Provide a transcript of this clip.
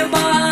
e